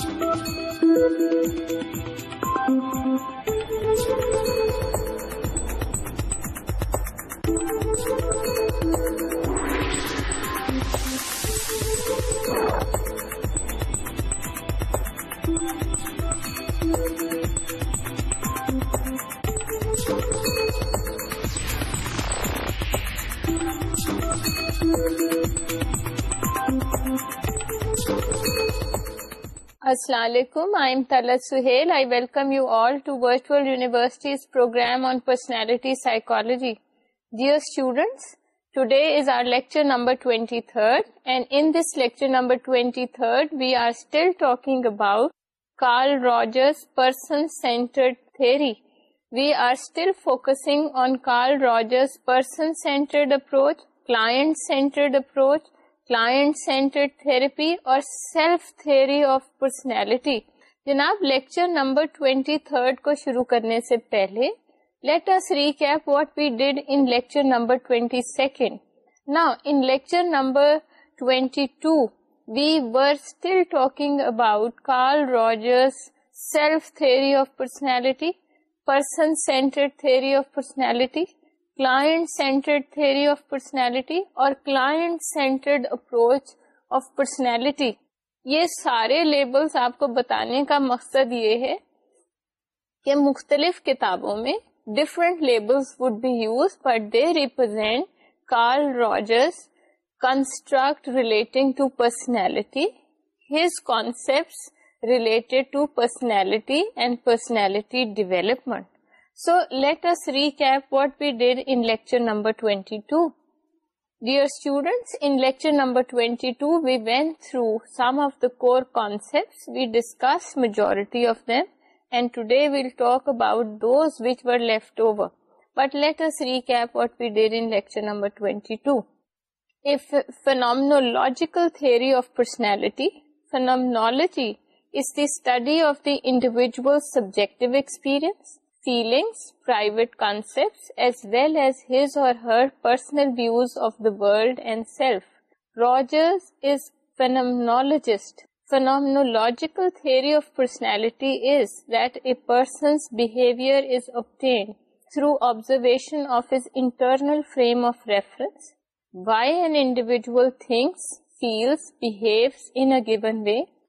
Thank you. Assalamu alaikum. I am Talat Suhail. I welcome you all to Virtual University's program on personality psychology. Dear students, today is our lecture number 23rd and in this lecture number 23rd, we are still talking about Carl Rogers' person-centered theory. We are still focusing on Carl Rogers' person-centered approach, client-centered approach client centred therapy اور self theory of personality جناب lecture number 23 کو شروع کرنے سے پہلے let us recap what we did in lecture number 22 نا in lecture number 22 we were still talking about Carl Rogers self theory of personality person centred theory of personality client centred theory of personality اور client centred approach of personality یہ سارے labels آپ کو بتانے کا مقصد یہ ہے کہ مختلف کتابوں میں different label would be use but they represent Carl Rogers construct relating to personality his concept related to personality and personality development So, let us recap what we did in lecture number 22. Dear students, in lecture number 22, we went through some of the core concepts. We discussed majority of them, and today we'll talk about those which were left over. But let us recap what we did in lecture number 22. A phenomenological theory of personality. Phenomenology is the study of the individual's subjective experience. فیلنگسٹ phenomenological theory of personality is that a person's behaviour through observation of external frame of reference why an individual thinks feels behaves in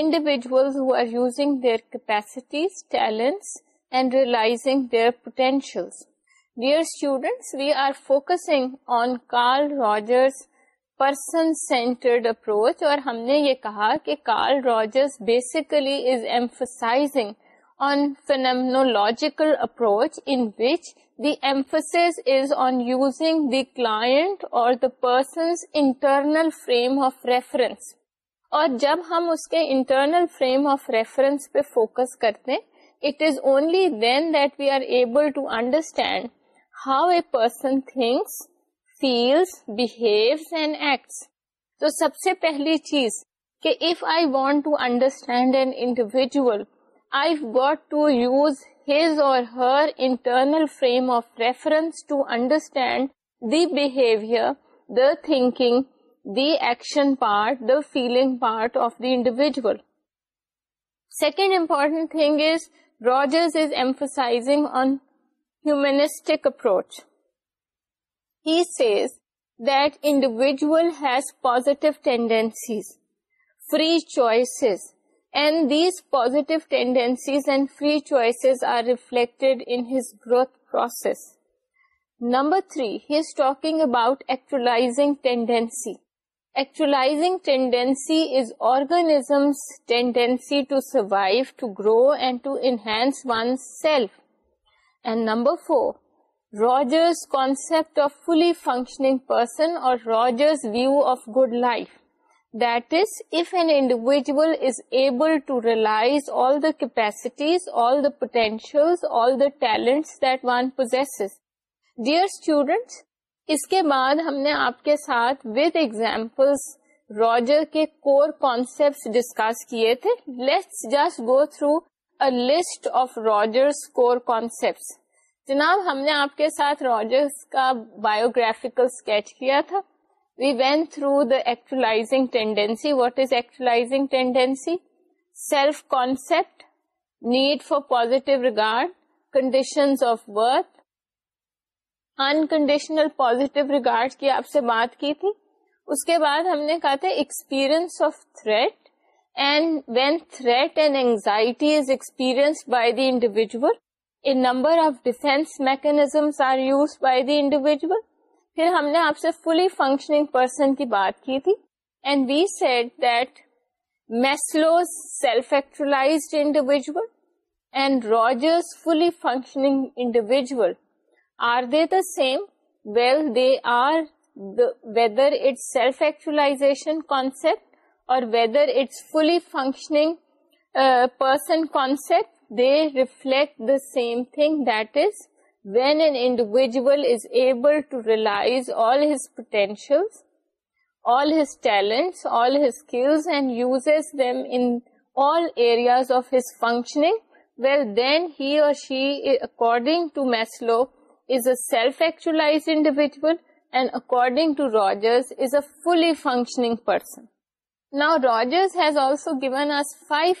individuals who are using their capacity realising their potential there we are focusing on Carl Rogers approach اور ہم نے یہ کہا کہ Carl Rogers basically is emphasising on phenomenological approach in which the emphasis is on using the client اور اور جب ہم اس کے انٹرنل فریم آف ریفرنس پہ فوکس کرتے it is only then that we are able to understand how a person thinks feels behave and acts تو سب سے پہلی چیز کہ if I want to understand an individual I got to use his or her internal frame of reference to understand the behaviour the thinking the action part, the feeling part of the individual. Second important thing is, Rogers is emphasizing on humanistic approach. He says that individual has positive tendencies, free choices, and these positive tendencies and free choices are reflected in his growth process. Number 3, he is talking about actualizing tendency. Actualizing tendency is organism's tendency to survive, to grow and to enhance oneself. And number 4, Rogers' concept of fully functioning person or Rogers' view of good life. That is, if an individual is able to realize all the capacities, all the potentials, all the talents that one possesses. Dear students, اس کے بعد ہم نے آپ کے ساتھ with examples Roger کے core concept discuss کیے تھے let's just go through list of Rogers جناب ہم نے آپ کے ساتھ روجر کا بایوگرافیکل اسکیچ کیا تھا we went through the actualising tendency what is actualising tendency self concept need for positive regard conditions of worth unconditional positive regard کی آپ سے بات کی تھی اس کے بعد ہم نے کہا تھا experience of threat and when threat and anxiety a number of defence mechanism are use by the individual پھر ہم نے آپ سے فلی فنکشننگ پرسن کی بات کی تھی and we said that Maslow's self actualise and actual fully functioning individual Are they the same? Well, they are, whether it's self-actualization concept or whether it's fully functioning uh, person concept, they reflect the same thing. That is, when an individual is able to realize all his potentials, all his talents, all his skills and uses them in all areas of his functioning, well then he or she, according to Maslow, self ایکچولا functioning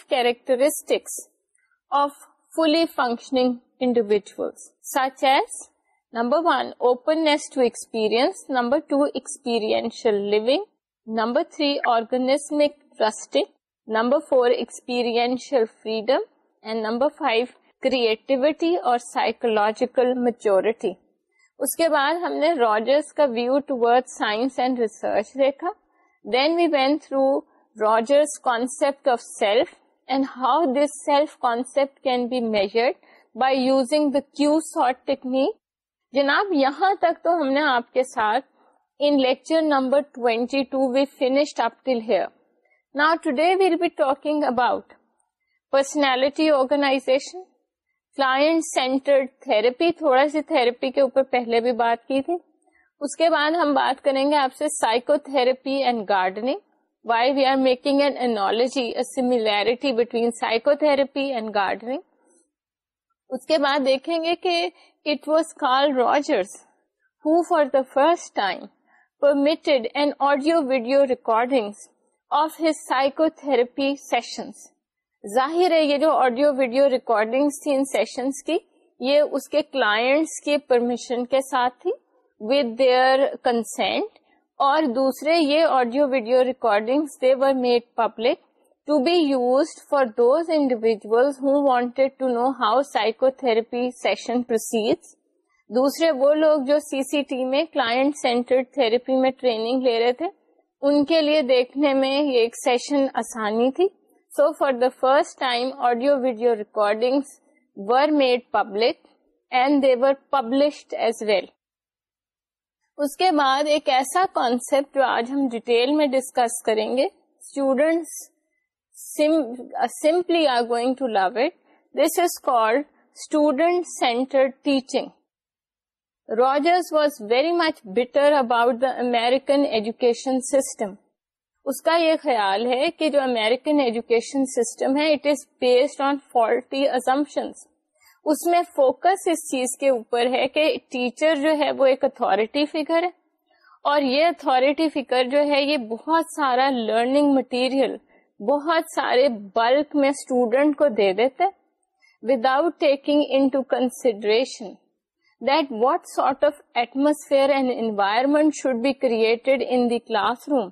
characterizing such as number one openness number two experiential living number three organismic trusting number four experiential freedom and number five creativity اور psychological maturity اس کے بعد ہم نے Rogers کا view ٹوڈ science and research دیکھا then we went through Rogers concept of self and how this self concept can be measured by using the Q sort technique جناب یہاں تک تو ہم نے آپ کے ساتھ in lecture number twenty two we up till here now today we'll be talking about personality organization client centred therapy تھوڑا سی تھراپی کے اوپر پہلے بھی بات کی تھی اس کے بعد ہم بات کریں گے آپ سے psychotherapy and gardening why we are making an analogy similarity between psychotherapy and gardening اس کے بعد دیکھیں گے کہ it was Carl Rogers who for the first time permitted and audio video recording of his psychotherapy sessions ظاہر ہے یہ جو آڈیو ویڈیو ریکارڈنگ تھی ان سیشنز کی یہ اس کے کلائنٹس کی پرمیشن کے ساتھ تھی ود دیئر کنسینٹ اور دوسرے یہ audio video recording were made public to be use for those individual who wanted to know how psycho therapy session proceed دوسرے وہ لوگ جو سی سی ٹی میں کلائنٹ سینٹر تھراپی میں ٹریننگ لے رہے تھے ان کے لیے دیکھنے میں یہ ایک سیشن آسانی تھی so for the first time audio video recordings were made public and they were published as well اس کے بعد ایک ایسا کانسیپٹ جو آج ہم ڈیٹیل میں ڈسکس کریں گے students simply are going to love it this is call student centre teaching Rogers was very much bitter about the American education system اس کا یہ خیال ہے کہ جو امیرکن ایجوکیشن سسٹم ہے it is based on faulty اس میں فوکس اس چیز کے اوپر ہے کہ ٹیچر جو ہے وہ ایک اتارٹی فگر ہے اور یہ اتارٹی فگر جو ہے یہ بہت سارا لرننگ مٹیریل بہت سارے بلک میں اسٹوڈنٹ کو دے دیتے without taking into consideration that what sort of atmosphere and environment should be created in the classroom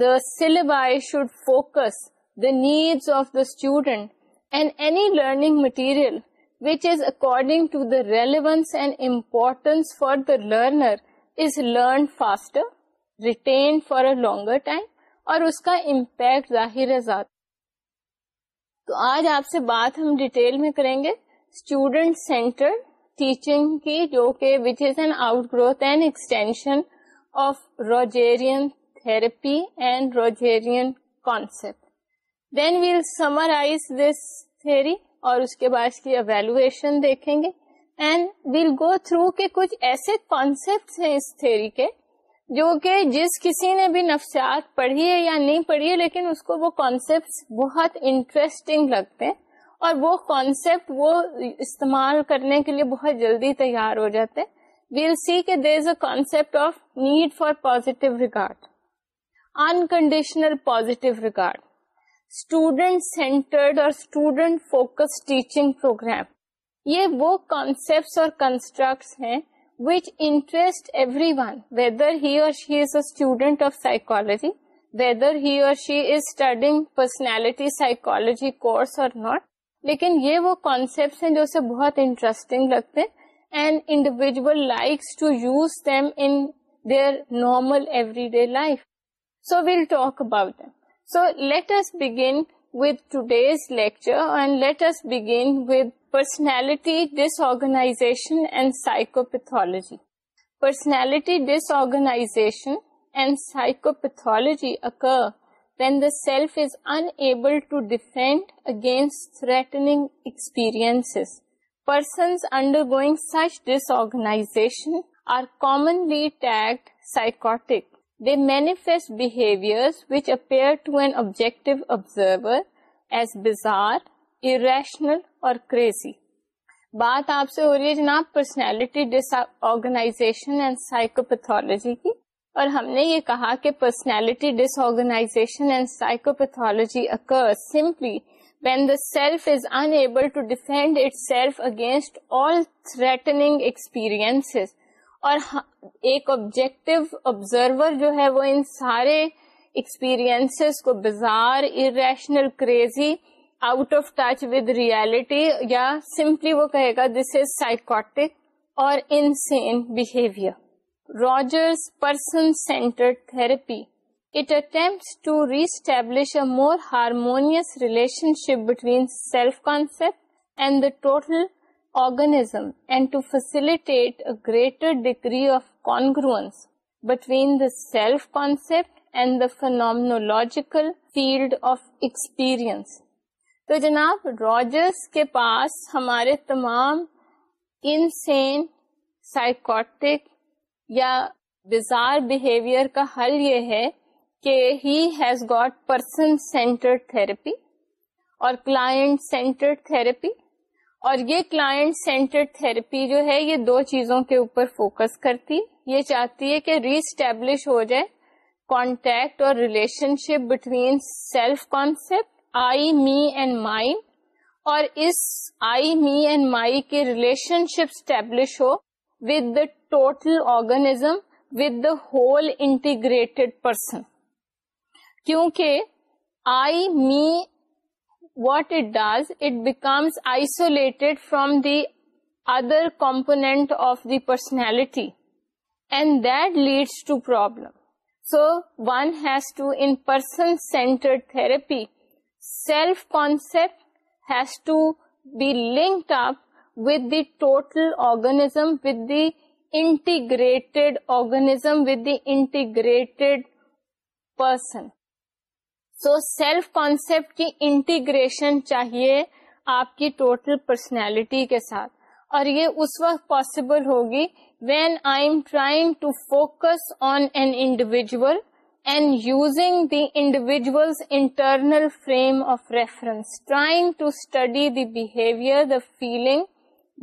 the the syllabi should focus needs of the student and any learning material which is according to the relevance and importance for the learner is learned faster, retained for a longer time اور اس کا impact ظاہر ہے ذات تو آج آپ سے بات ہم ڈیٹیل میں کریں گے اسٹوڈنٹ سینٹر ٹیچنگ کی جو کہ which is an outgrowth and extension of Rogerian therapy and Rogerian concept. Then summarize this theory اور اس کے بعد اس کی evaluation دیکھیں گے go through کچھ ایسے concepts ہیں اس theory کے جو کہ جس کسی نے بھی نفسیات پڑھی ہے یا نہیں پڑھی ہے لیکن اس کو وہ کانسیپٹ بہت انٹرسٹنگ لگتے ہیں اور وہ کانسیپٹ وہ استعمال کرنے کے لیے بہت جلدی تیار ہو جاتے ہیں ویل سی کے there is a concept of need for positive record unconditional positive regard student centred اور اسٹوڈینٹ فوکس ٹیچنگ پروگرام یہ وہ کانسپٹ اور کنسٹرکٹس ہیں which interest everyone whether he or student of psychology whether he or she is studying personality psychology course or not لیکن یہ وہ concept ہیں جو اسے بہت انٹرسٹنگ لگتے and individual likes to use them in normal every day life so we'll talk about this begin lecture and let's بگنسٹی disorganization pathology personality dish آرگناپیتھالوجی occur when the self is unable to defend against threat experience persons undergoing such dish آرگنا ٹیکڈ psychotic they manifest behaviors which appear to an as bizarre, irrational or crazy. بات آپ سے ہو رہی ہے جناب personality and pathology کی اور ہم نے یہ کہا کہ personality dis and pathology occur simply when the self is unable to defend itself against all threatening experience اور ہاں، ایک آبجیکٹو آبزرور جو ہے وہ ان سارے ایکسپیرئنس کو bizarre irrational crazy out of touch with reality یا سمپلی وہ کہے گا دس از سائیکٹک اور insane behaviour Rogers person centred therapy it attempt to reestablish a more harmonious relation ship between self concept and the total greater degree of congruence between the self concept and the phenomenological field of experience تو جناب Roger کے پاس ہمارے تمام unseen psychotic یا بزار behaviour کا حل یہ ہے کہ ہی گوٹ پرسن سینٹرڈ تھرپی اور کلاس سینٹر تھراپی اور یہ کلائنٹ سینٹرڈ تھراپی جو ہے یہ دو چیزوں کے اوپر فوکس کرتی یہ چاہتی ہے کہ ری اسٹیبلش ہو جائے کانٹیکٹ اور relation ship between self concept I me and my اور اس آئی می اینڈ مائی کے ریلیشن شپ اسٹیبلش ہو with the total organism with the whole integrated person کیونکہ I me what it does, it becomes isolated from the other component of the personality, and that leads to problem. So one has to, in person-centered therapy, self-concept has to be linked up with the total organism, with the integrated organism, with the integrated person. So self concept کی integration چاہیے آپ کی total personality کے ساتھ اور یہ اس وقت پاسبل ہوگی when I am trying to focus on an individual and using the individual internal frame of reference trying to study the behaviour the feeling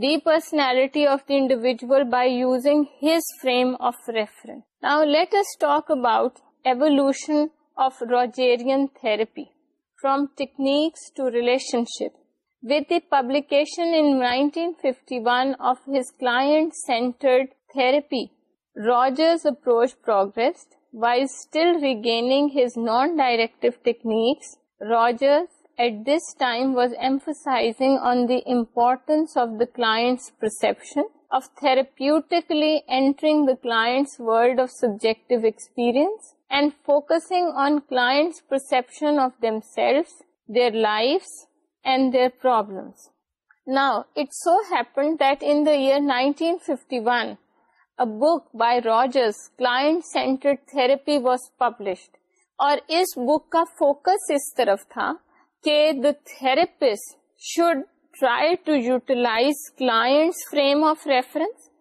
the personality of the individual by using his frame of reference now let us talk about evolution of Rogerian therapy, from techniques to relationship, with the publication in 1951 of his client-centered therapy, Roger's approach progressed. While still regaining his non-directive techniques, Rogers at this time was emphasizing on the importance of the client's perception, of therapeutically entering the client's world of subjective experience, book by Rogers centre therapy was published اور اس book کا focus اس طرف تھا کہ the therapist should try to utilize client's frame of reference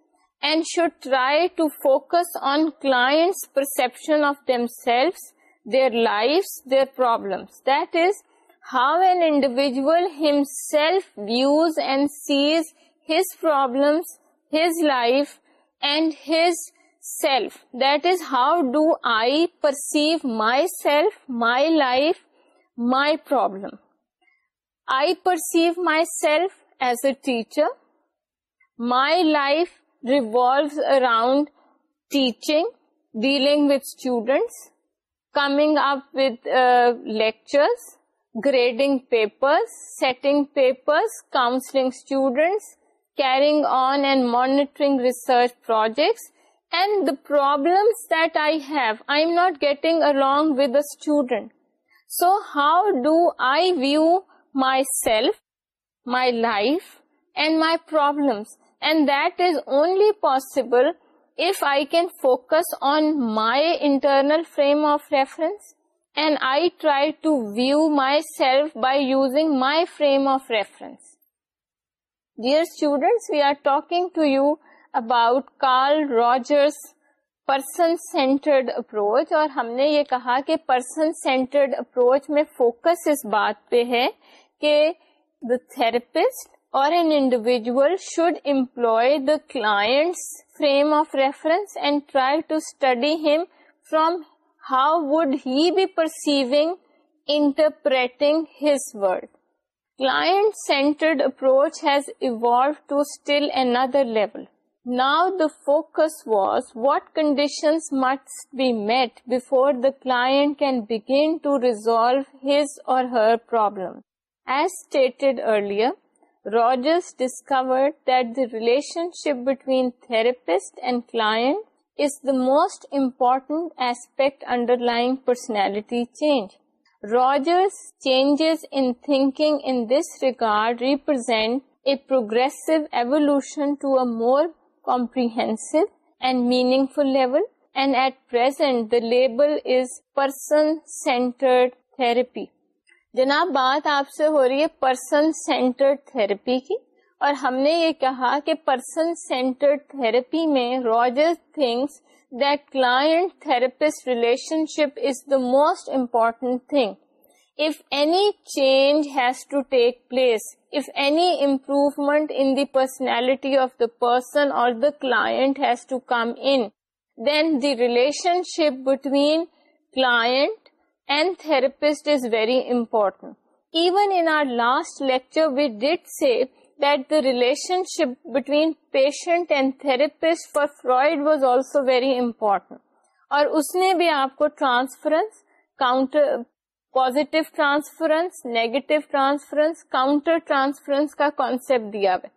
and should try to focus on clients' perception of themselves, their lives, their problems. That is, how an individual himself views and sees his problems, his life, and his self. That is, how do I perceive myself, my life, my problem. I perceive myself as a teacher, my life revolves around teaching, dealing with students, coming up with uh, lectures, grading papers, setting papers, counseling students, carrying on and monitoring research projects, and the problems that I have, I'm not getting along with the student. So how do I view myself, my life, and my problems? And that is only possible if I can focus on my internal frame of reference and I try to view myself by using my frame of reference dear student we are talking to you about Carl Rogers person centred approach اور ہم نے یہ کہا کہ person centred approach میں focus اس بات پہ ہے کہ the therapist or an individual should employ the client's frame of reference and try to study him from how would he be perceiving, interpreting his world. Client-centered approach has evolved to still another level. Now the focus was what conditions must be met before the client can begin to resolve his or her problem. As stated earlier, Rogers discovered that the relationship between therapist and client is the most important aspect underlying personality change. Rogers' changes in thinking in this regard represent a progressive evolution to a more comprehensive and meaningful level, and at present the label is person-centered therapy. جناب بات آپ سے ہو رہی ہے person centre therapy کی اور ہم نے یہ کہا کہ پرسن سینٹرڈ تھراپی میں Roger things that client therapist relation ship is the most important thing if any change has to take place if any improvement in the personality of the person اور the client has to come in then the relation ship between client and therapist is very important even in last lecture we did relation ship between patient therapist for Freud was also very important اور اس نے بھی آپ کو transference counter transference کا concept دیا ہوا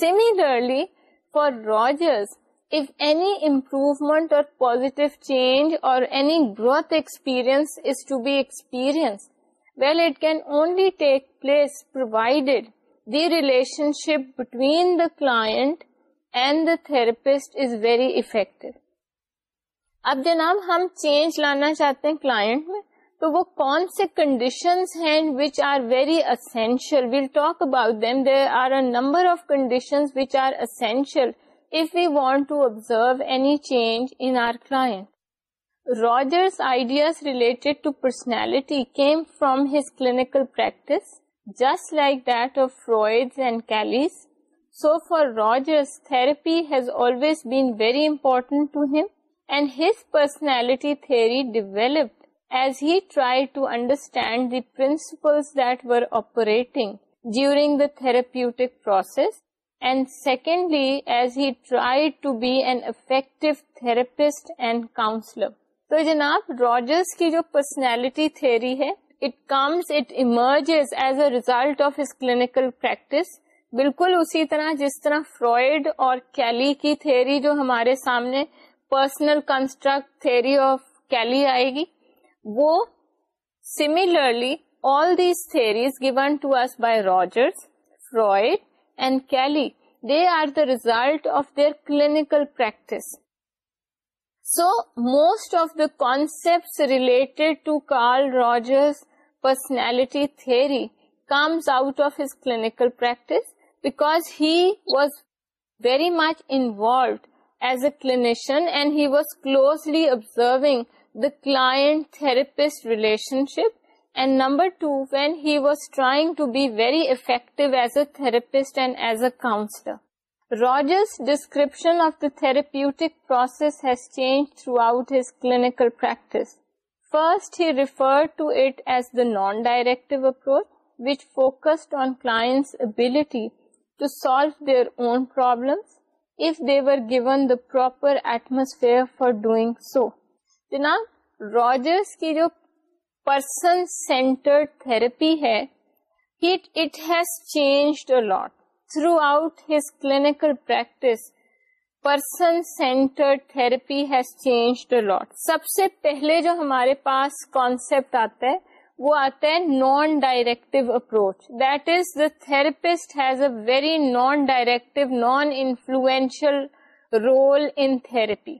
similarly for Roger if any improvement or positive change or any growth experience is to be experienced, well, it can only take place provided the relationship between the client and the therapist is very effective. اب جناب ہم change لانا چاہتے ہیں client میں تو وہ کون سے کنڈیشنز ہیں which are very essential we'll talk about them there are a number of conditions which are essential if we want to observe any change in our client. Roger's ideas related to personality came from his clinical practice, just like that of Freud's and Kelly's. So for Rogers, therapy has always been very important to him, and his personality theory developed as he tried to understand the principles that were operating during the therapeutic process and secondly as he try to be an effective therapist and counsellor تو جناب Rogers کی جو personality ہے it comes it emerges as a result of his clinical practice بالکل اسی طرح جس طرح فرائڈ اور کیلی کی تھے جو ہمارے سامنے personal construct theory of Kelly آئے گی وہ similarly all these theories given to us by Rogers Freud and Kelly, they are the result of their clinical practice. So, most of the concepts related to Carl Rogers' personality theory comes out of his clinical practice because he was very much involved as a clinician and he was closely observing the client-therapist relationship and number two, when he was trying to be very effective as a therapist and as a counselor. Rogers' description of the therapeutic process has changed throughout his clinical practice. First, he referred to it as the non-directive approach, which focused on clients' ability to solve their own problems if they were given the proper atmosphere for doing so. Then Rogers' ki jo person centre therapy has change lot throughout his clinical practice person centre therapy has change lot سب سے پہلے جو ہمارے پاس concept آتا ہے وہ آتا ہے non directive approach that is the therapist has a very non directive non influential role in therapy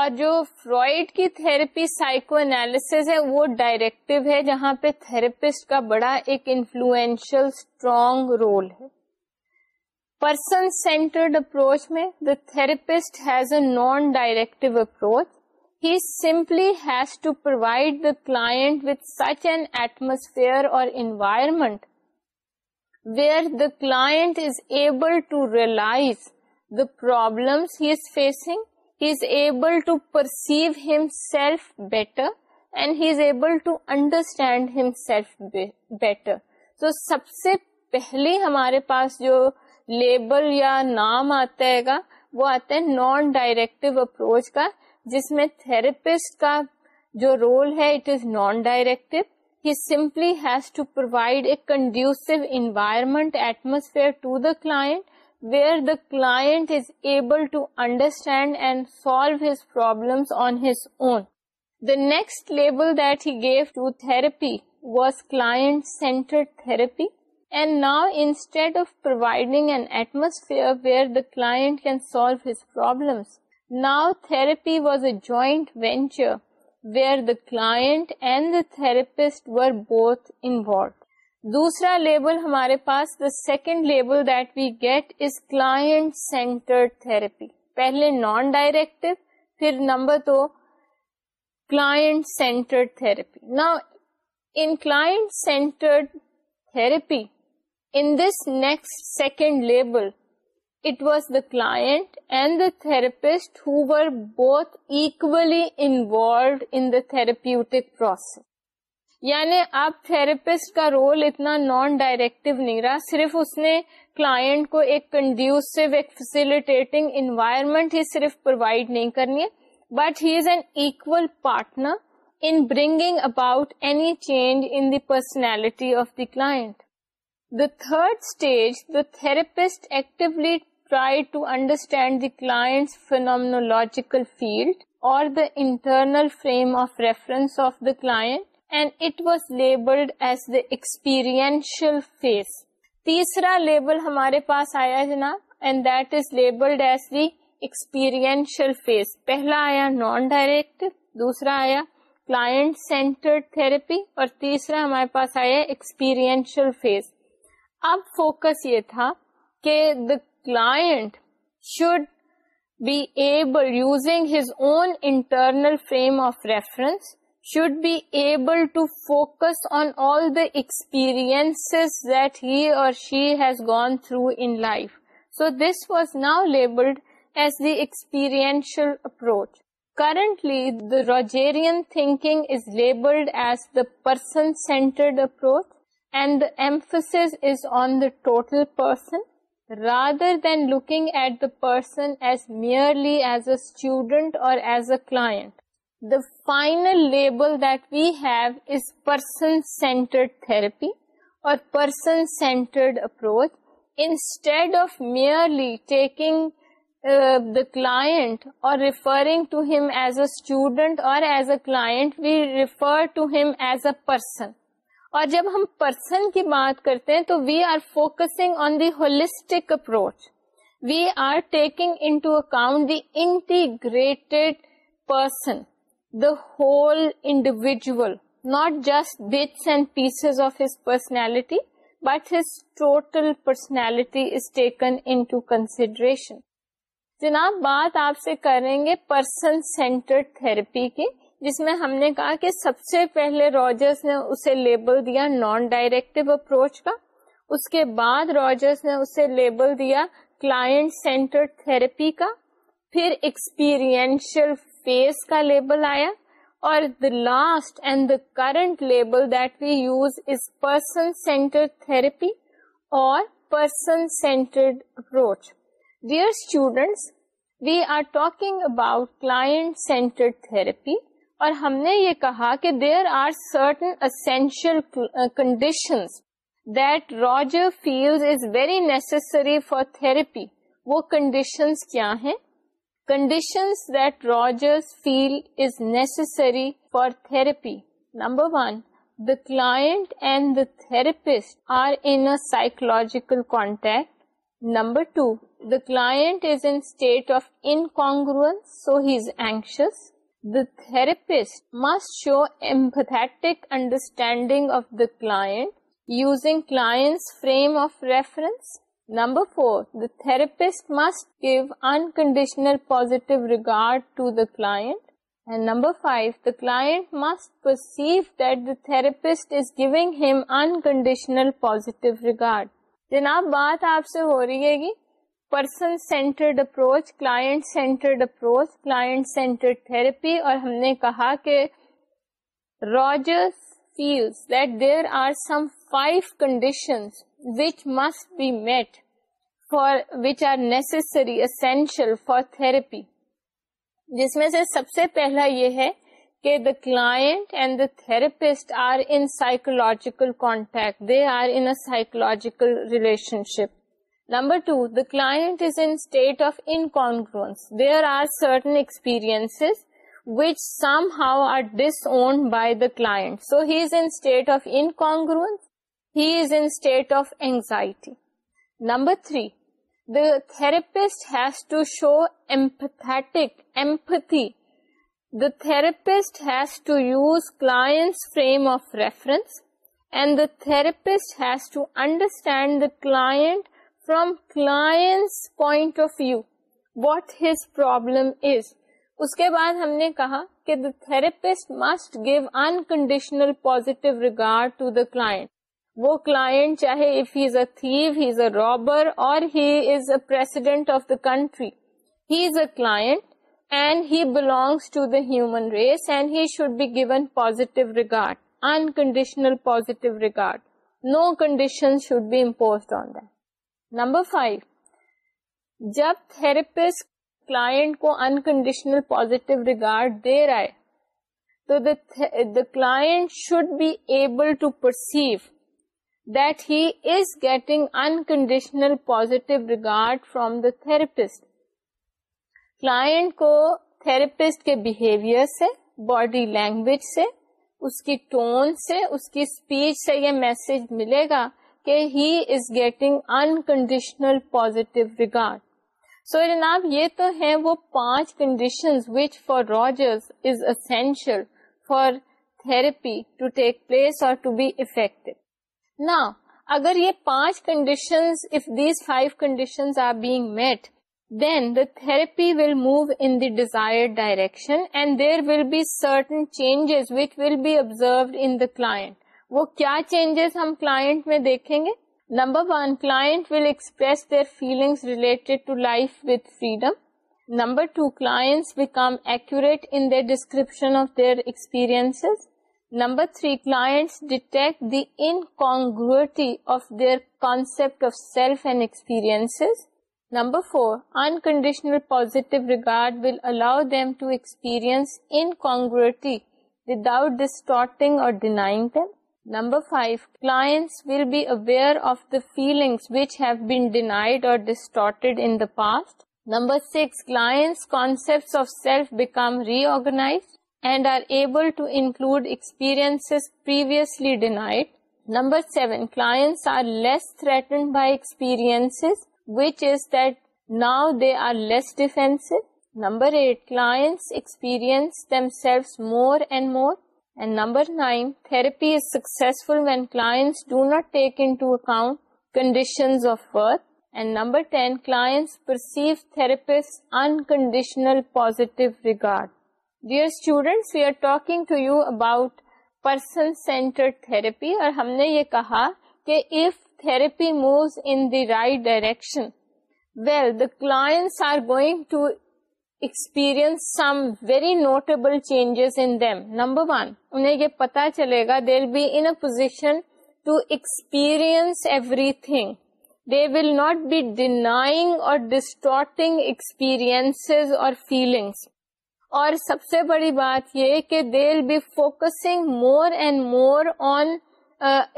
اور جو فرائڈ کی تھراپی سائیکو انالیس ہے وہ ڈائریکٹو ہے جہاں پہ تھراپسٹ کا بڑا ایک انفلوئنشل اسٹرانگ رول ہے پرسن سینٹرڈ اپروچ میں the therapist has a non directive approach he simply has to provide the with such and atmosphere اور environment where the is able to realise the problems he is facing is able to perceive himself better and is able to understand himself better تو سب سے پہلے ہمارے پاس جو label یا نام آتا ہے گا وہ آتا ہے نان ڈائریکٹو اپروچ کا جس میں تھراپسٹ کا جو رول ہے it is non directive he simply has to provide a conducive environment atmosphere to the client where the client is able to understand and solve his problems on his own. The next label that he gave to therapy was client-centered therapy. And now, instead of providing an atmosphere where the client can solve his problems, now therapy was a joint venture where the client and the therapist were both involved. دوسرا label ہمارے پاس the second label that we get is client centred therapy پہلے non directive پھر number دو client centred therapy نا in client centred therapy in this next second label it was the client and the therapist who were both equally involved in the therapeutic process یعنی اب therapist کا role اتنا non directive نہیں رہا صرف اس نے client کو ایک کنڈیوسو ایک فیسلٹیٹنگ انوائرمنٹ ہی صرف پرووائڈ نہیں کرنی ہے but he is an equal partner in bringing about any change in the personality of the client the third stage the therapist actually try to understand the client's phenomenological field اور the internal frame of reference of the client and it was labelled as the experiential phase تیسرا label ہمارے پاس آیا جناڈ that is labelled as the experiential phase پہلا آیا non direct دوسرا آیا کلاٹ سینٹر تھرپی اور تیسرا ہمارے پاس آیا ایکسپیرینشل فیز اب فوکس یہ تھا کہ the client should be able using his own internal frame of reference should be able to focus on all the experiences that he or she has gone through in life. So this was now labeled as the experiential approach. Currently, the Rogerian thinking is labeled as the person-centered approach, and the emphasis is on the total person, rather than looking at the person as merely as a student or as a client. Final label Dev is person centred therapy اور person centred approach instead of merely taking the client student اور جب ہم person کی بات کرتے ہیں تو we are focusing on the holistic approach we are taking اناؤنٹ the integrate person whole not just just bits and pieces of his personality but his total personality is taken consideration. جناب بات آپ سے کریں گے پرسن سینٹرڈ تھرپی کی جس میں ہم نے کہا کہ سب سے پہلے روجرس نے اسے لیبل دیا نان ڈائریکٹو اپروچ کا اس کے بعد روجرس نے اسے لیبل دیا کلاس سینٹر تھرپی کا پھر ایکسپیرئنشل فیس کا لیبل آیا اور the last and the current label that we use is person centre therapy اور person centred approach dear students we are talking about client centred therapy اور ہم نے یہ کہا کہ there are certain essential conditions that Roger feels is very necessary for therapy وہ conditions کیا ہیں Conditions that Rogers feel is necessary for therapy. Number one, the client and the therapist are in a psychological contact. Number two, the client is in state of incongruence, so he is anxious. The therapist must show empathetic understanding of the client using client's frame of reference. Number four the therapist must give unconditional positive regard to the client number five the client must perceive the therapist is giving him unconditional positive regard جناب بات آپ سے ہو رہی ہے person centred approach class centred approach کلاسرڈ therapy اور ہم نے کہا کہ Roger feel that there are some five condition which must be met for which are necessary essential for therapy جس میں سے سب سے پہلا یہ ہے کہ the and the therapist are contact they are in psychological relationship number two the client is incongruence there are certain experience which somehow are disowned by the client. So he is in state of incongruence. He is in state of anxiety. Number three, therapist has to show ایمپک empathy the therapist has to use class frame of reference and the therapist has to understand the client from class point of view what his problem اس کے بعد ہم نے کہا کہ the therapist must give unconditional positive regard to the client وہ تھیو he is a robber اور the country he is a belongs to human race and he should be positive regard unconditional positive regard no condition should be impose on number five جب therapist کو unconditional positive regard دے رہا ہے تو that he is getting unconditional positive regard from the therapist client کو therapist کے behaviour سے body language سے اس کی ٹون سے اس کی اسپیچ سے یہ میسج ملے گا کہ he is getting unconditional positive regard so جناب یہ تو ہیں وہ پانچ condition which for Rogers is essential for therapy to take place اور ٹو بی ایفیکٹو اگر یہ پانچ conditions Dev condition therapy will move the Dzire direction and there will be certain changes which will be observed client وہ کیا changes ہم client میں دیکھیں گے number one client will express their feelings related to life with freedom number two class become accurate in description of their experience number three class detect the incongruity of theirs number four unconditional positive regard will allow to experience incongruity without distorting اور and are able to include experiences previously denied. Number 7. Clients are less threatened by experiences, which is that now they are less defensive. Number 8. Clients experience themselves more and more. And number 9. Therapy is successful when clients do not take into account conditions of birth. And number 10. Clients perceive therapists' unconditional positive regard. Dear students we are talking to you about person centre therapy اور ہم نے یہ کہا کہ if therapy moves in the right direction will the clients experience some very notable changes in them number one انہیں یہ پتا چلے گا they be in position to experience everything they will not be denying or distorting experience اور feelings اور سب سے بڑی بات یہ کہ they will be focusing more and more on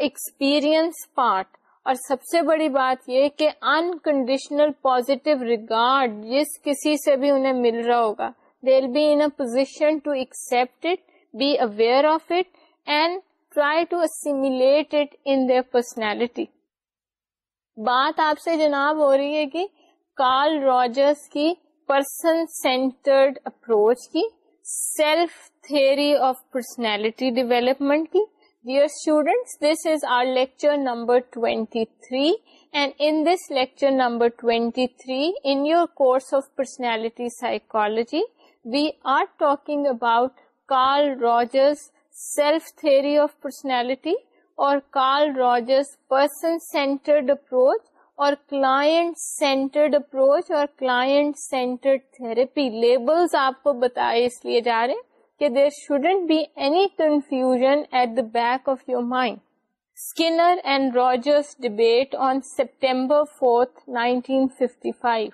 experience part اور سب سے بڑی بات یہ کہ انکنڈیشنل پوزیٹو ریگارڈ جس کسی سے بھی انہیں مل رہا ہوگا they be in a position to accept it be aware of it and try to assimilate it in personality بات آپ سے جناب ہو رہی ہے کہ کارل روجرس کی پرسن سینٹرڈ اپروچ کی self theory of personality development کی dear students this is our lecture number twenty three and in this lecture number twenty three course of personality psychology we are talking about Carl Rogers self theory of personality اور Carl Rogers person centred approach اور client centred approach اور client centred therapy label آپ کو بتائے اس لیے جا رہے کہ دیر shouldn't be any confusion at the back of your مائنڈرس debate on September fourth nineteen fifty five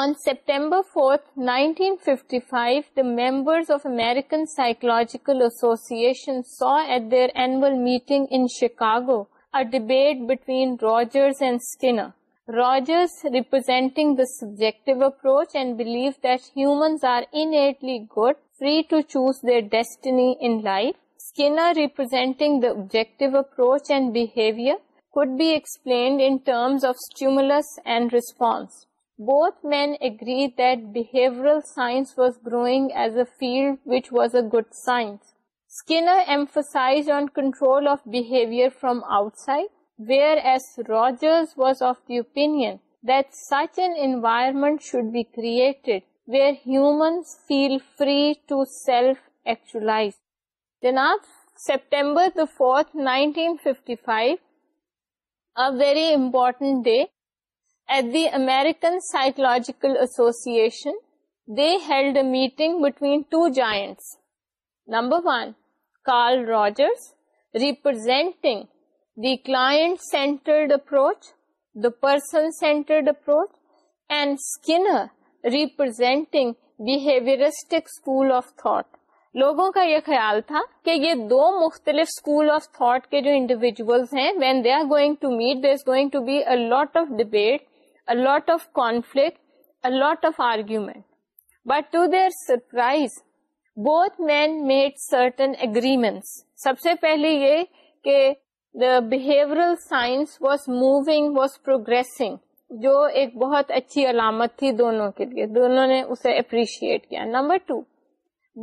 on September fourth nineteen fifty five the members of American psychological association so at their annual meeting in Chicago a debate between Rogers and Skinner Rogers, representing the subjective approach and belief that humans are innately good, free to choose their destiny in life. Skinner, representing the objective approach and behavior, could be explained in terms of stimulus and response. Both men agreed that behavioral science was growing as a field, which was a good science. Skinner emphasized on control of behavior from outside, whereas Rogers was of the opinion that such an environment should be created where humans feel free to self-actualize. Then on September the 4th, 1955, a very important day, at the American Psychological Association, they held a meeting between two giants. Number one, Carl Rogers, representing person centre جو individual ہیں when they are going to meet they going to be a of debate of conflict of argument but to their surprise both men made certain agreement سب سے پہلے یہ کہ behavioural science was moving was progressing جو ایک بہت اچھی علامت تھی دونوں کے لیے دونوں نے اسے اپریشیٹ کیا number two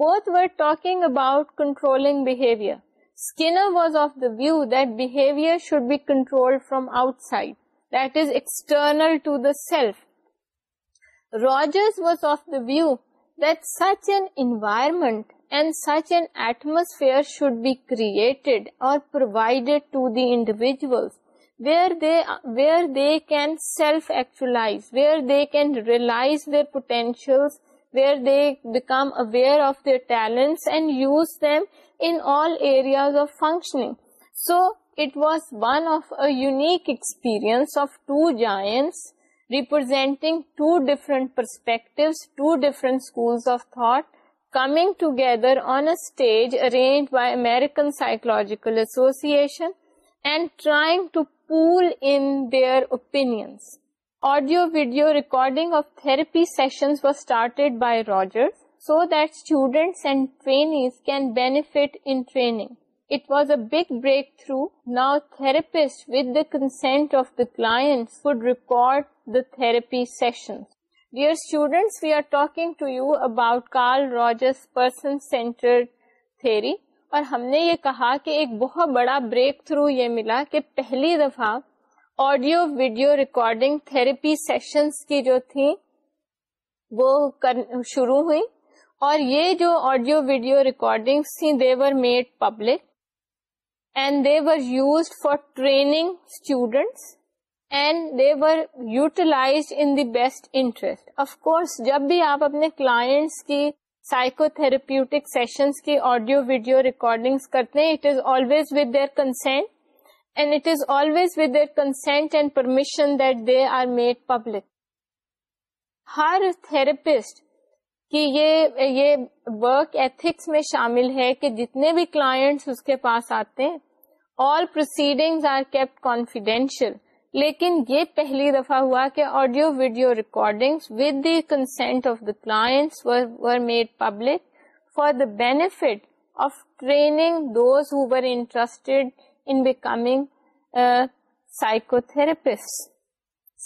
both were talking about controlling behaviour Skinner was of the view that behaviour should be control from outside that is external to the self Rogers was of the view that such an environment and such an atmosphere should be created or provided to the individuals where they can self-actualize, where they can realize their potentials, where they become aware of their talents and use them in all areas of functioning. So it was one of a unique experience of two giants representing two different perspectives, two different schools of thought, coming together on a stage arranged by American Psychological Association and trying to pool in their opinions. Audio-video recording of therapy sessions was started by Rogers so that students and trainees can benefit in training. It was a big breakthrough. Now therapists, with the consent of the clients, could record the therapy sessions. Dear students we are talking to you about Carl Rogers person centre three اور ہم نے یہ کہا کہ ایک بہت بڑا break through یہ ملا کہ پہلی دفعہ audio video recording therapy sessions کی جو تھی وہ شروع ہوئی اور یہ جو آڈیو ویڈیو ریکارڈنگ تھیں they were made public and they were used for training students and they were utilise in the best interest of course جب بھی آپ اپنے کلاس کی سائیکو تھراپیوٹک سیشن کی آڈیو ویڈیو ریکارڈنگ کرتے it is always with their consent and it is always with their consent and permission that they are made public ہر therapist case میں شامل ہے کہ جتنے بھی کلاٹ اس کے پاس آتے all proceeding are kept confidential لیکن یہ پہلی دفعہ ہوا کہ audio video recording with the consent of the clients made public for the benefit of training those who were in becoming psychotherapist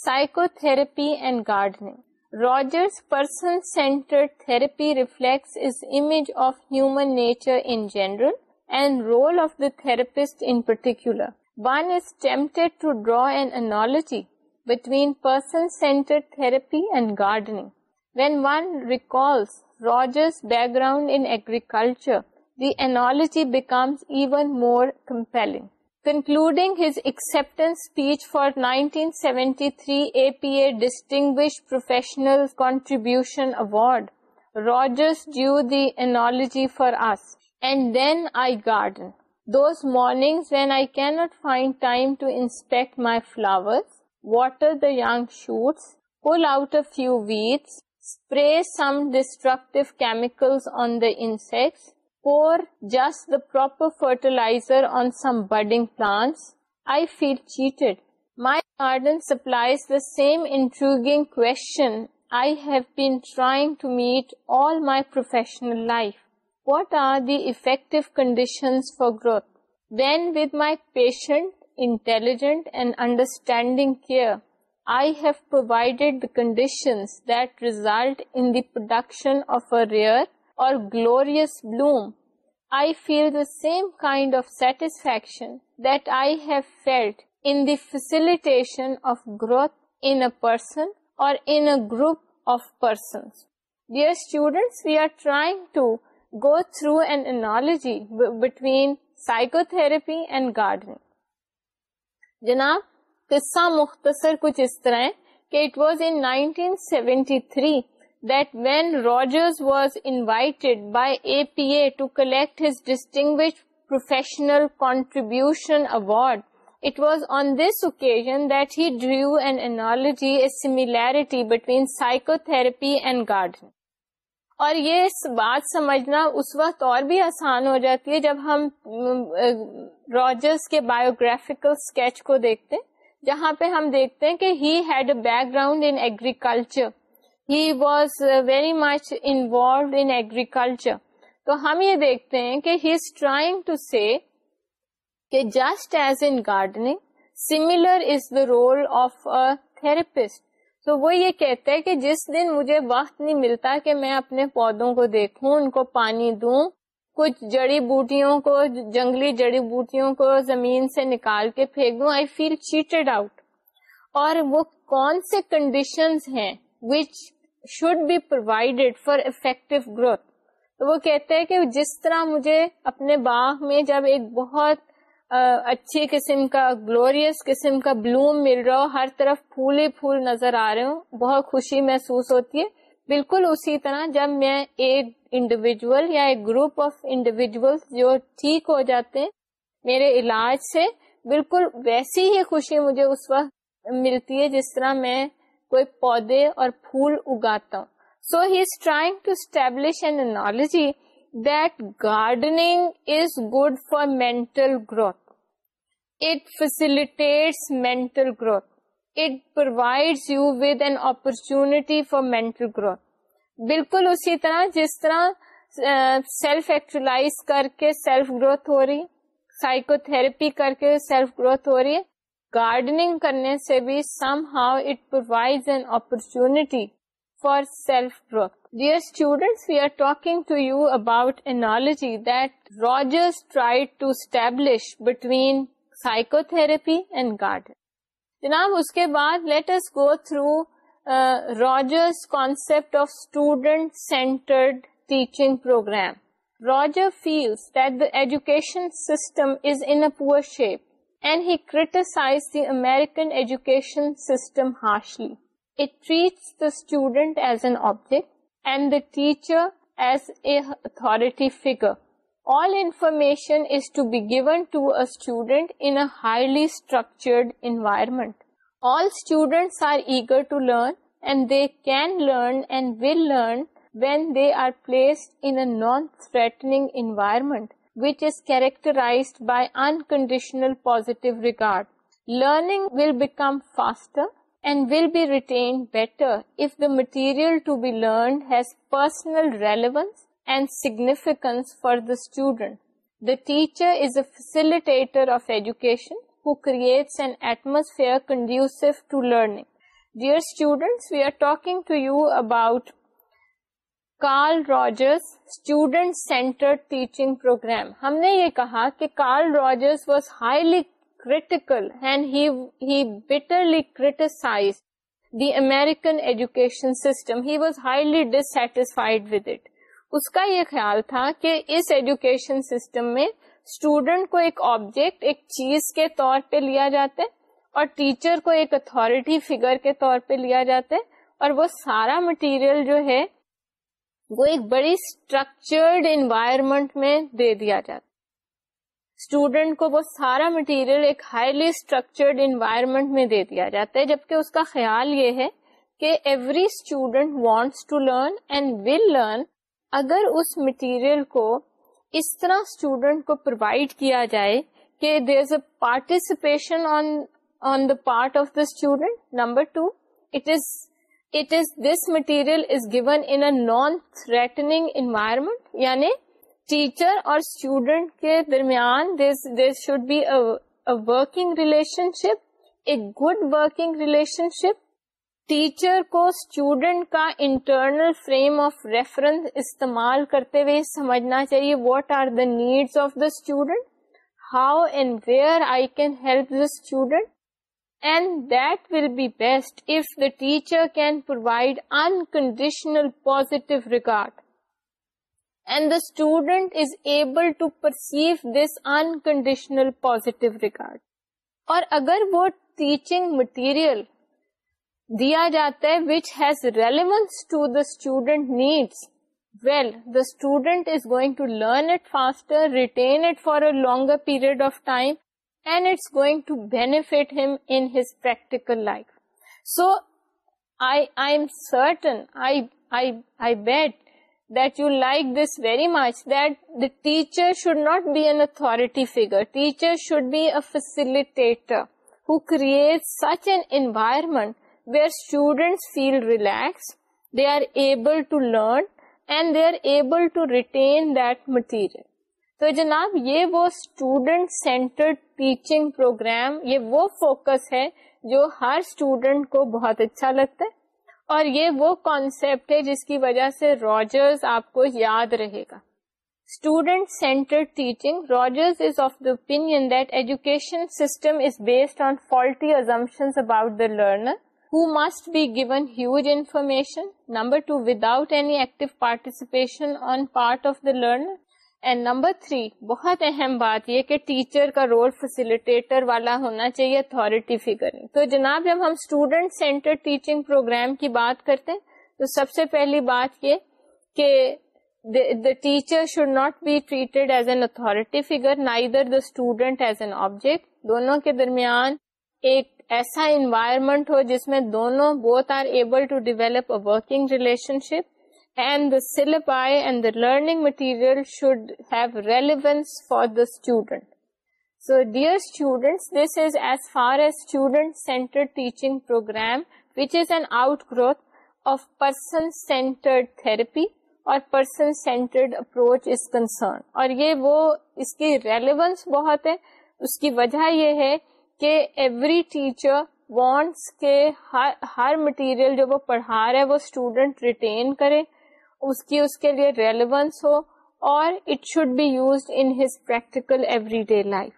psychotherapy and gardening Rogers person سینٹرپی reflects is image of human nature in general and role of the therapist in particular one is tempted to draw an analogy between person-centered therapy and gardening. When one recalls Roger's background in agriculture, the analogy becomes even more compelling. Concluding his acceptance speech for 1973 APA Distinguished Professional Contribution Award, Rogers drew the analogy for us, and then I garden. Those mornings when I can't find time to inspect my flower few weeds chemicals on the insects or same intro کوئی have bag to meet all my professional life What are the effective conditions for growth? When with my patient, intelligent and understanding care, I have provided the conditions that result in the production of a rare or glorious bloom, I feel the same kind of satisfaction that I have felt in the facilitation of growth in a person or in a group of persons. Dear students, we are trying to go through and analogy between psychotherapy and gardening جناب کسا مختصر کچھ اس طرح کہ it was in nineteen seventy three that when Rogers was invited by A P A to collect his distinguished professional contribution award it was on this occasion that he drew and analogy a similarity between psychotherapy and gardening اور یہ بات سمجھنا اس وقت اور بھی آسان ہو جاتی ہے جب ہم راجرس کے بایوگرافیکل اسکیچ کو دیکھتے ہیں جہاں پہ ہم دیکھتے ہیں کہ he had a background in agriculture he was very much involved in agriculture تو ہم یہ دیکھتے ہیں کہ he is trying to see just as in gardening similar is the role of a therapist تو وہ یہ کہتے ہیں کہ جس دن مجھے وقت نہیں ملتا کہ میں اپنے پودوں کو دیکھوں ان کو پانی دوں کچھ جڑی بوٹیوں کو جنگلی جڑی بوٹیوں کو زمین سے نکال کے پھینک دوں آئی فیل چیٹڈ آؤٹ اور وہ کون سے کنڈیشنز ہیں which should be provided for effective growth تو وہ کہتے ہیں کہ جس طرح مجھے اپنے باغ میں جب ایک بہت اچھی قسم کا گلوریس قسم کا بلوم مل رہا ہو ہر طرف پھول ہی نظر آ رہے ہوں بہت خوشی محسوس ہوتی ہے بالکل اسی طرح جب میں ایک انڈیویجل یا ایک گروپ آف انڈیویجل جو ٹھیک ہو جاتے ہیں میرے علاج سے بالکل ویسی ہی خوشی مجھے اس وقت ملتی ہے جس طرح میں کوئی پودے اور پھول اگاتا ہوں so he is trying to establish an analogy چ فار مینٹل گروتھ بالکل اسی طرح جس طرح سیلف رہی سائیکو تھراپی کر کے سیلف گروتھ ہو رہی ہے گارڈنگ کرنے سے for self dear students we are talking to you about analogy therapy and garden جناب اس کے بعد let us go through Rogers concept of student centred teaching programme Roger feel that the education system is in poor shape and he criticize the American education system ہاشی non threat environment which is characterized by unconditional positive record learning will become faster and will be retain better material to be learn has personal relevance and significance for the student the teacher of education who creates and atmosphere conducive dear students we are talking to you about Carl Rogers student centre teaching programme ہم نے یہ کہا کہ Carl Rogers was highly he he bitterly criticized the American education system he was highly dissatisfied with it اس کا یہ خیال تھا کہ اس ایجوکیشن سسٹم میں اسٹوڈنٹ کو ایک آبجیکٹ ایک چیز کے طور پہ لیا جاتا ہے اور ٹیچر کو ایک اتارٹی فیگر کے طور پہ لیا جاتا ہے اور وہ سارا مٹیریل جو ہے وہ ایک بڑی اسٹرکچرڈ انوائرمنٹ میں دے دیا جاتا اسٹوڈینٹ کو وہ سارا مٹیریل ایک ہائیلی اسٹرکچرڈ انوائرمنٹ میں دے دیا جاتا ہے جبکہ اس کا خیال یہ ہے کہ every student wants to learn and will learn اگر اس مٹیریل کو اس طرح اسٹوڈینٹ کو پرووائڈ کیا جائے کہ there a participation on the the part of student number two it is it is this material is given in a non threatening environment یعنی ٹیچر اور اسٹوڈنٹ کے درمیان should be working relationship a working relationship teacher کو student کا internal frame of reference استعمال کرتے ہوئے سمجھنا چاہیے what are the needs of the student how and where I can help the student and that will best if the teacher can provide unconditional positive regard and the student is able to perceive this unconditional positive regard اور اگر وہ teaching material دیا جاتا ہے which has relevance to the student needs well the student is going to learn it faster retain it for longer period of time and it's going to benefit him in practical life so I I certain that you like this very much that the teacher should not be an authority figure. Teacher should be a facilitator who creates such an environment where students feel relaxed, they are able to learn and they are able to retain that material. تو جناب یہ وہ student centre teaching programme یہ وہ focus ہے جو ہر student کو بہت اچھا لگتا ہے اور یہ وہ کانسیپٹ ہے جس کی وجہ سے راجرز آپ کو یاد رہے گا student centre teaching Rogers is of the opinion that education system is based on faulty assumption about the learner who must be given huge information, number two, without any active participation on part of the learner, and number three بہت اہم بات یہ کہ teacher کا role facilitator والا ہونا چاہیے authority figure تو جناب جب ہم اسٹوڈینٹ سینٹر ٹیچنگ پروگرام کی بات کرتے ہیں تو سب سے پہلی بات یہ کہ the teacher should not be treated as an authority figure نہ ادھر the student as an object دونوں کے درمیان ایک ایسا انوائرمنٹ ہو جس میں دونوں both are able to develop relationship and the slip I and the learning material should have relevance for the student so ڈیئرپی اور person centred approach is concern اور یہ وہ اس کی ریلیونس بہت ہے اس کی وجہ یہ ہے کہ ایوری ٹیچر وانٹس کے ہر مٹیریل جو وہ پڑھا رہے وہ اسٹوڈنٹ ریٹین کرے اس کی اس کے لیے ریلیونس ہو اور it should be use his practical every day life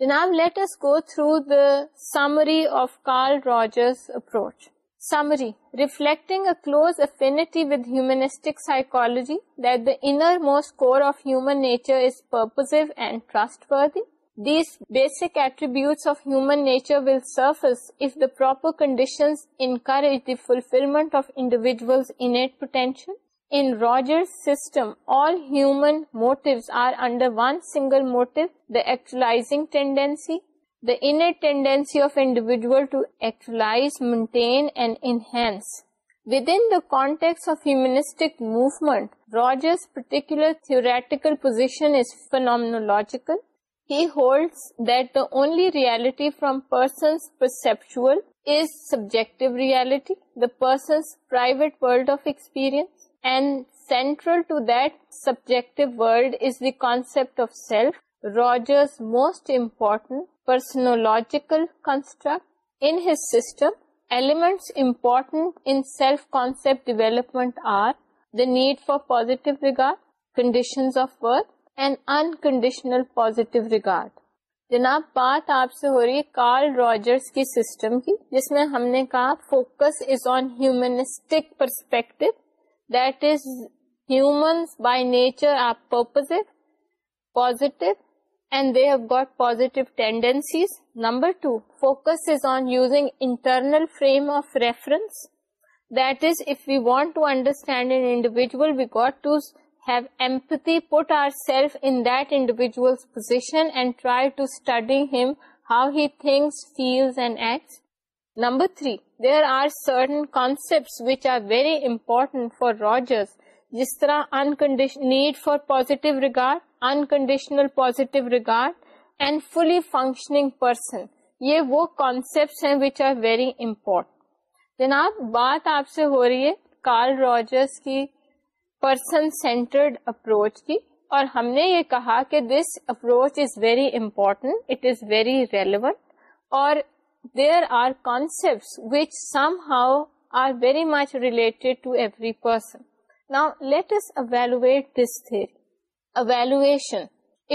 جناب let let's go through the summary of Carl Rogers approach summary reflecting a close affinity with humanistic psychology that the inner most core of human nature is purpose and trust وردی basic attribute of human nature will surface پر fulfil all ہیومنڈرائزنگ the tendency of individual to actualise maintain and enhance within the context of humanistic movement Rogers particular theoretical position is phenomenological he holds that the only reality from person's perceptual is subjective reality, the person's private world of experience, and central to that subjective world is the concept of self, Roger's most important personological construct. In his system, elements important in self-concept development are the need for positive regard, conditions of worth, an unconditional positive regard جناب بات آپ سے ہو رہی ہے Carl Rogers کی system کی جس میں ہم نے کہا focus is on humanistic perspective that is humans by nature are purposive positive and they have got positive tendencies number two focus is on using internal frame of reference that is if we want to understand an individual we got to جس طرح unconditioned need for positive regard unconditional positive regard and fully functioning person یہ وہ concept ہیں which are very important جناب بات آپ سے ہو رہی ہے کار روجرس کی پرسن سینٹرڈ اپروچ کی اور ہم نے یہ کہا کہ this approach is very important it is very relevant اور there are concept which some how are very much related to every person now let us evaluate this theory evaluation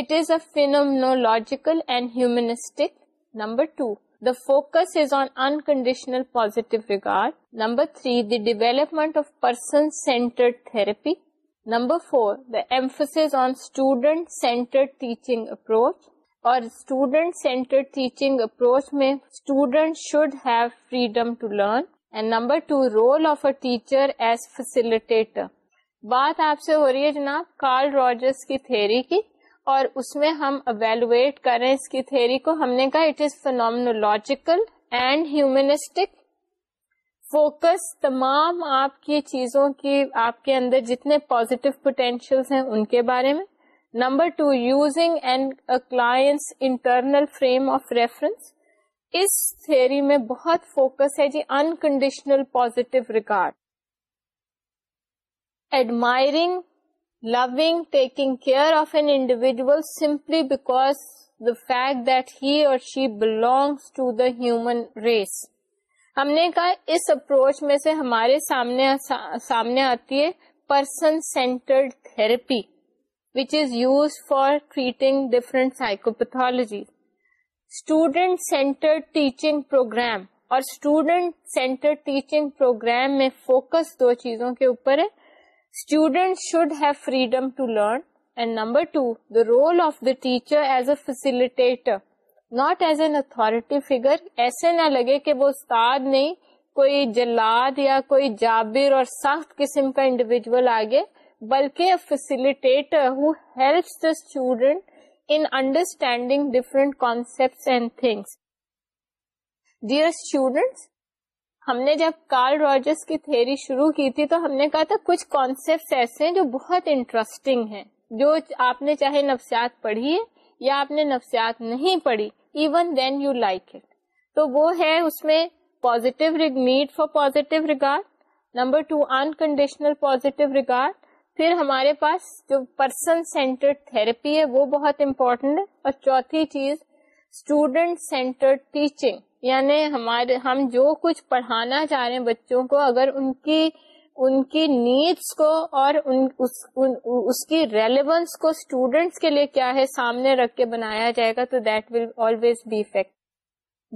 it is a phenomenological and humanistic number two the focus is on unconditional positive regard. Number three, the development of person-centered therapy. Number four, the emphasis on student-centered teaching approach. اور student centre teaching approach میں student should have freedom to learn and number two role of a teacher as facilitator بات آپ سے ہو رہی ہے جناب Karl Rogers کی تھیری کی اور اس میں ہم اویلویٹ کریں اس کی تھیری کو ہم نے کہا it is phenomenological and humanistic focus تمام آپ کی چیزوں کی آپ کے اندر جتنے پازیٹو پوٹینشیل ہیں ان کے بارے میں number two using and clients internal frame of reference اس تھیوری میں بہت فوکس ہے جی unconditional positive regard admiring loving, taking care of an individual simply because the fact that he or she belongs to the human race. ہم نے کہا اس approach میں سے ہمارے سامنے, سامنے آتی ہے person centred therapy which is use for treating different psychopathology student centre teaching programme اور اسٹوڈینٹ سینٹر ٹیچنگ پروگرام میں فوکس دو چیزوں کے اوپر ہے student should have freedom to learn and number two the role of the teacher as a facilitator not as an authority figure ایسے نہ لگے کہ وہ استاد نہیں کوئی جلاد یا کوئی جابر اور سخت قسم کا انڈیویژل آگے بلکہ بلکہ who helps the student in understanding different concept and things dear students ہم نے جب کارل روجرس کی تھیری شروع کی تھی تو ہم نے کہا تھا کچھ کانسیپٹ ایسے ہیں جو بہت انٹرسٹنگ ہیں جو آپ نے چاہے نفسیات پڑھی ہے یا آپ نے نفسیات نہیں پڑھی even then you like it تو وہ ہے اس میں positive need for positive regard number two unconditional positive regard پھر ہمارے پاس جو پرسن سینٹرڈ تھراپی ہے وہ بہت امپورٹنٹ ہے اور چوتھی چیز اسٹوڈینٹ سینٹرڈ ٹیچنگ یعنی ہمارے ہم جو کچھ پڑھانا چاہ رہے ہیں بچوں کو اگر ان کی ان کی نیڈس کو اور ان, اس, ان, اس کی ریلیونس کو اسٹوڈینٹس کے لیے کیا ہے سامنے رکھ کے بنایا جائے گا تو that will always be effect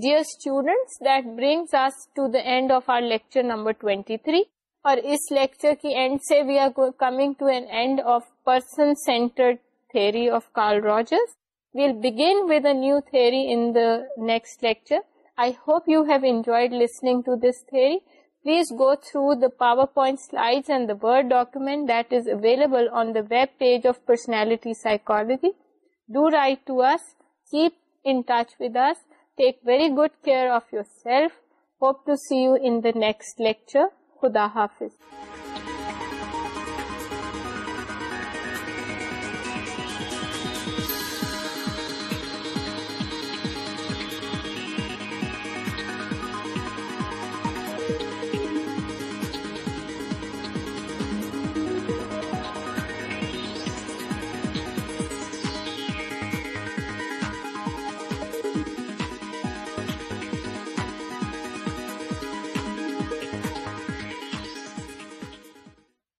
dear students that brings us to the end of our lecture number 23 اور اس لیکچر کی اینڈ سے we are coming to an end of person centre theory of Carl Rogers we'll begin with a new theory in the next lecture I hope you have enjoyed listening to this theory. Please go through the PowerPoint slides and the Word document that is available on the web page of Personality Psychology. Do write to us. Keep in touch with us. Take very good care of yourself. Hope to see you in the next lecture. Khuda Hafiz.